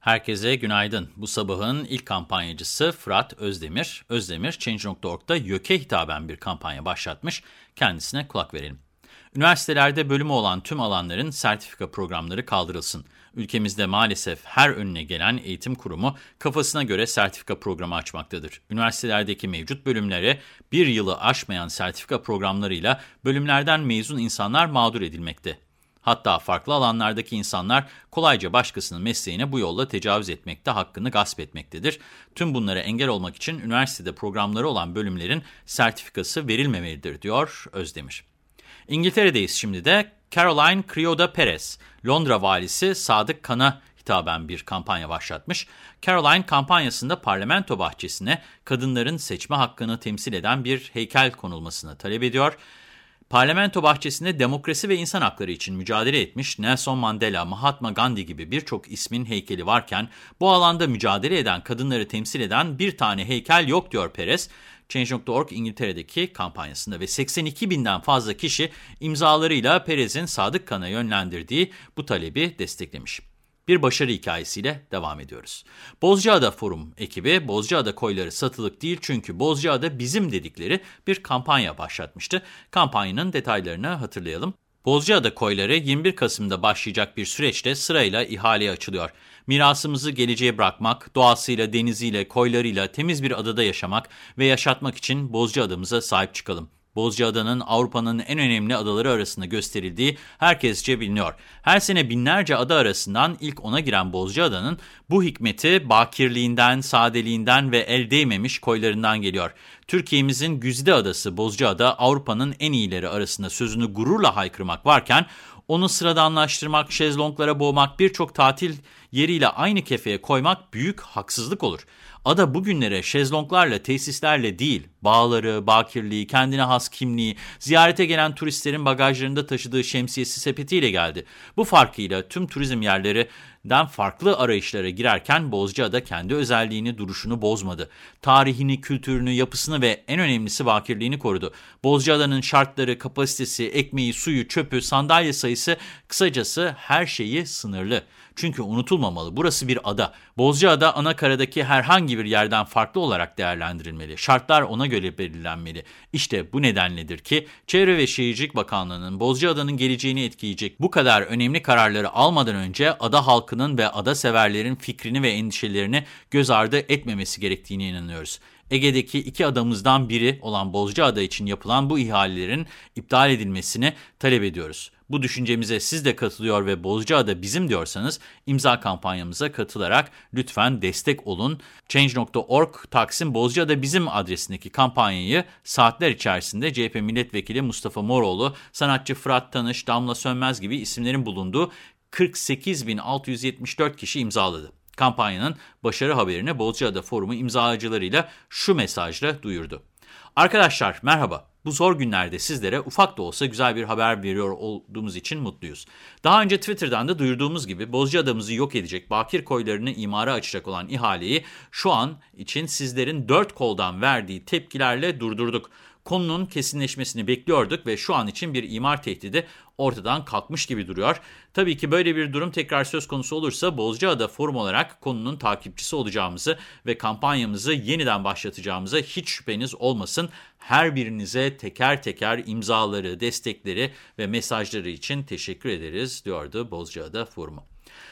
Herkese günaydın. Bu sabahın ilk kampanyacısı Fırat Özdemir. Özdemir, Change.org'da YÖK'e hitaben bir kampanya başlatmış. Kendisine kulak verelim. Üniversitelerde bölümü olan tüm alanların sertifika programları kaldırılsın. Ülkemizde maalesef her önüne gelen eğitim kurumu kafasına göre sertifika programı açmaktadır. Üniversitelerdeki mevcut bölümlere bir yılı aşmayan sertifika programlarıyla bölümlerden mezun insanlar mağdur edilmekte. Hatta farklı alanlardaki insanlar kolayca başkasının mesleğine bu yolla tecavüz etmekte, hakkını gasp etmektedir. Tüm bunlara engel olmak için üniversitede programları olan bölümlerin sertifikası verilmemelidir, diyor Özdemir. İngiltere'deyiz şimdi de. Caroline Crioda Perez, Londra valisi Sadık Kan'a hitaben bir kampanya başlatmış. Caroline kampanyasında parlamento bahçesine kadınların seçme hakkını temsil eden bir heykel konulmasını talep ediyor. Parlamento bahçesinde demokrasi ve insan hakları için mücadele etmiş Nelson Mandela, Mahatma Gandhi gibi birçok ismin heykeli varken bu alanda mücadele eden kadınları temsil eden bir tane heykel yok diyor Perez. Change.org İngiltere'deki kampanyasında ve 82 binden fazla kişi imzalarıyla Perez'in Sadık Kan'a yönlendirdiği bu talebi desteklemiş. Bir başarı hikayesiyle devam ediyoruz. Bozcaada Forum ekibi Bozcaada koyları satılık değil çünkü Bozcaada bizim dedikleri bir kampanya başlatmıştı. Kampanyanın detaylarını hatırlayalım. Bozcaada koyları 21 Kasım'da başlayacak bir süreçte sırayla ihaleye açılıyor. Mirasımızı geleceğe bırakmak, doğasıyla, deniziyle, koylarıyla temiz bir adada yaşamak ve yaşatmak için Bozcaada'mıza sahip çıkalım. Bozcaada'nın Avrupa'nın en önemli adaları arasında gösterildiği herkesce biliniyor. Her sene binlerce ada arasından ilk ona giren Bozcaada'nın bu hikmeti bakirliğinden, sadeliğinden ve el değmemiş koylarından geliyor. Türkiye'mizin güzide adası Bozcaada Avrupa'nın en iyileri arasında sözünü gururla haykırmak varken onu sıradanlaştırmak, şezlonglara boğmak, birçok tatil yeriyle aynı kefeye koymak büyük haksızlık olur. Ada bugünlere şezlonglarla, tesislerle değil, bağları, bakirliği, kendine has kimliği, ziyarete gelen turistlerin bagajlarında taşıdığı şemsiyesi sepetiyle geldi. Bu farkıyla tüm turizm yerlerinden farklı arayışlara girerken Bozcaada kendi özelliğini, duruşunu bozmadı. Tarihini, kültürünü, yapısını ve en önemlisi bakirliğini korudu. Bozcaada'nın şartları, kapasitesi, ekmeği, suyu, çöpü, sandalye sayısı, kısacası her şeyi sınırlı. Çünkü unutulmamalı burası bir ada. Bozcaada ana herhangi bir yerden farklı olarak değerlendirilmeli. Şartlar ona göre belirlenmeli. İşte bu nedenledir ki Çevre ve Şehircilik Bakanlığı'nın Bozcaada'nın geleceğini etkileyecek bu kadar önemli kararları almadan önce ada halkının ve ada severlerin fikrini ve endişelerini göz ardı etmemesi gerektiğine inanıyoruz. Ege'deki iki adamızdan biri olan Bozcaada için yapılan bu ihalelerin iptal edilmesini talep ediyoruz. Bu düşüncemize siz de katılıyor ve Bozcaada bizim diyorsanız imza kampanyamıza katılarak lütfen destek olun. Change.org Taksim Bozcaada bizim adresindeki kampanyayı saatler içerisinde CHP milletvekili Mustafa Moroğlu, sanatçı Fırat Tanış, Damla Sönmez gibi isimlerin bulunduğu 48.674 kişi imzaladı. Kampanyanın başarı haberini Bozcaada Forumu imzacılarıyla şu mesajla duyurdu. Arkadaşlar merhaba. Bu zor günlerde sizlere ufak da olsa güzel bir haber veriyor olduğumuz için mutluyuz. Daha önce Twitter'dan da duyurduğumuz gibi Bozcaada'mızı yok edecek bakir koylarını imara açacak olan ihaleyi şu an için sizlerin dört koldan verdiği tepkilerle durdurduk konunun kesinleşmesini bekliyorduk ve şu an için bir imar tehdidi ortadan kalkmış gibi duruyor. Tabii ki böyle bir durum tekrar söz konusu olursa Bozcaada Forum olarak konunun takipçisi olacağımızı ve kampanyamızı yeniden başlatacağımıza hiç şüpheniz olmasın. Her birinize teker teker imzaları, destekleri ve mesajları için teşekkür ederiz diyordu Bozcaada Forumu.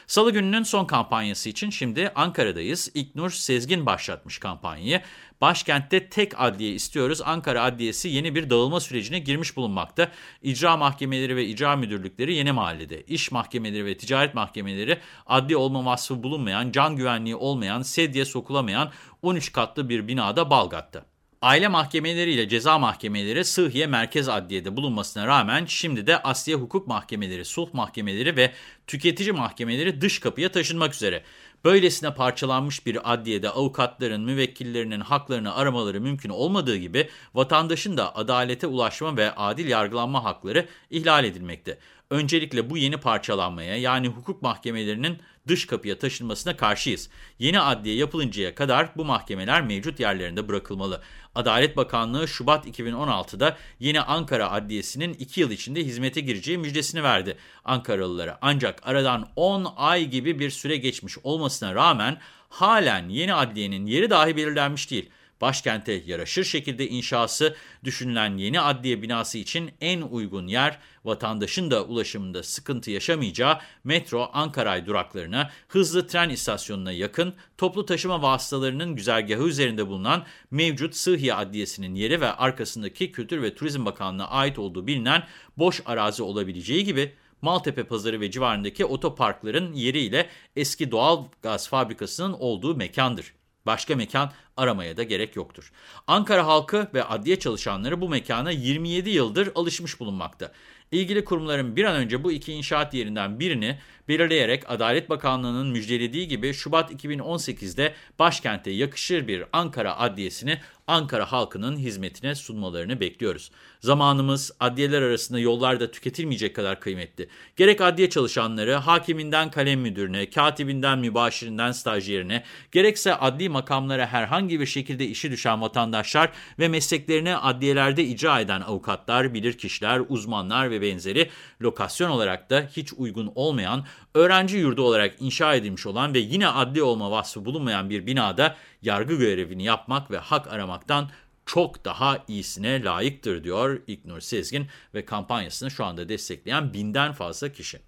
Salı gününün son kampanyası için şimdi Ankara'dayız. İknur Sezgin başlatmış kampanyayı. Başkentte tek adliye istiyoruz. Ankara Adliyesi yeni bir dağılma sürecine girmiş bulunmakta. İcra mahkemeleri ve icra müdürlükleri yeni mahallede. İş mahkemeleri ve ticaret mahkemeleri adli olma vasfı bulunmayan, can güvenliği olmayan, sedye sokulamayan 13 katlı bir binada Balgat'ta. Aile mahkemeleri ile ceza mahkemeleri Sıhhiye Merkez Adliye'de bulunmasına rağmen şimdi de Asya Hukuk Mahkemeleri, Sulh Mahkemeleri ve Tüketici Mahkemeleri dış kapıya taşınmak üzere. Böylesine parçalanmış bir adliyede avukatların, müvekkillerinin haklarını aramaları mümkün olmadığı gibi vatandaşın da adalete ulaşma ve adil yargılanma hakları ihlal edilmekte. Öncelikle bu yeni parçalanmaya yani hukuk mahkemelerinin dış kapıya taşınmasına karşıyız. Yeni adliye yapılıncaya kadar bu mahkemeler mevcut yerlerinde bırakılmalı. Adalet Bakanlığı Şubat 2016'da yeni Ankara Adliyesi'nin 2 yıl içinde hizmete gireceği müjdesini verdi Ankaralılara. Ancak aradan 10 ay gibi bir süre geçmiş olmasına rağmen halen yeni adliyenin yeri dahi belirlenmiş değil. Başkente yaraşır şekilde inşası düşünülen yeni adliye binası için en uygun yer vatandaşın da ulaşımında sıkıntı yaşamayacağı metro Ankaray duraklarına, hızlı tren istasyonuna yakın toplu taşıma vasıtalarının güzergahı üzerinde bulunan mevcut Sıhhiye Adliyesi'nin yeri ve arkasındaki Kültür ve Turizm Bakanlığı'na ait olduğu bilinen boş arazi olabileceği gibi Maltepe Pazarı ve civarındaki otoparkların yeriyle eski doğal gaz fabrikasının olduğu mekandır. Başka mekan aramaya da gerek yoktur. Ankara halkı ve adliye çalışanları bu mekana 27 yıldır alışmış bulunmakta. İlgili kurumların bir an önce bu iki inşaat yerinden birini belirleyerek Adalet Bakanlığı'nın müjdelediği gibi Şubat 2018'de başkente yakışır bir Ankara Adliyesi'ni Ankara halkının hizmetine sunmalarını bekliyoruz. Zamanımız adliyeler arasında yollarda tüketilmeyecek kadar kıymetli. Gerek adliye çalışanları, hakiminden kalem müdürüne, katibinden mübaşirinden stajyerine, gerekse adli makamlara herhangi bir şekilde işi düşen vatandaşlar ve mesleklerini adliyelerde icra eden avukatlar, bilirkişiler, uzmanlar ve benzeri lokasyon olarak da hiç uygun olmayan, öğrenci yurdu olarak inşa edilmiş olan ve yine adli olma vasfı bulunmayan bir binada yargı görevini yapmak ve hak aramaktan çok daha iyisine layıktır diyor İknur Sezgin ve kampanyasını şu anda destekleyen binden fazla kişi.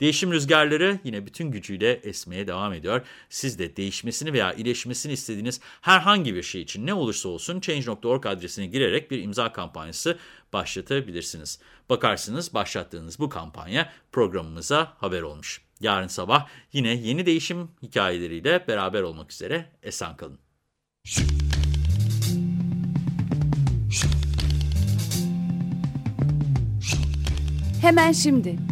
Değişim rüzgarları yine bütün gücüyle esmeye devam ediyor. Siz de değişmesini veya iyileşmesini istediğiniz herhangi bir şey için ne olursa olsun Change.org adresine girerek bir imza kampanyası başlatabilirsiniz. Bakarsınız başlattığınız bu kampanya programımıza haber olmuş. Yarın sabah yine yeni değişim hikayeleriyle beraber olmak üzere esen kalın. Hemen şimdi.